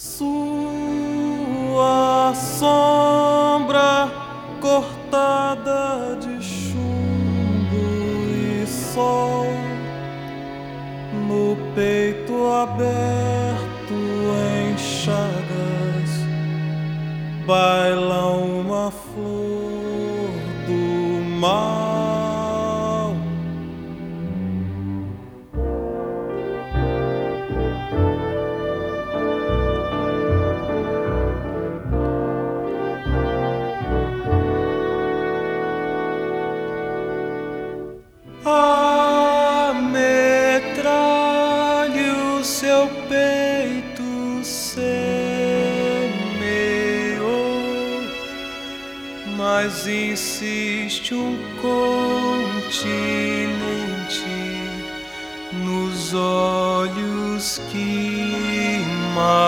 Sua sombra cortada de chumbo e sol no peito aberto em chagas baila uma flor do mar. O seu peito semeou, mas insiste um continente nos olhos que matou.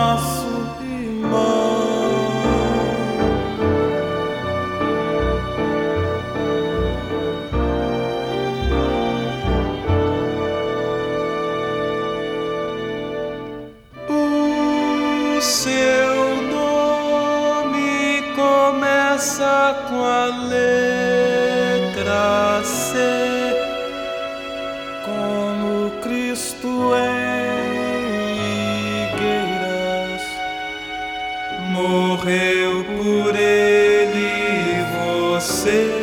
Saco com a letra C, como Cristo em Higueiras morreu por ele você.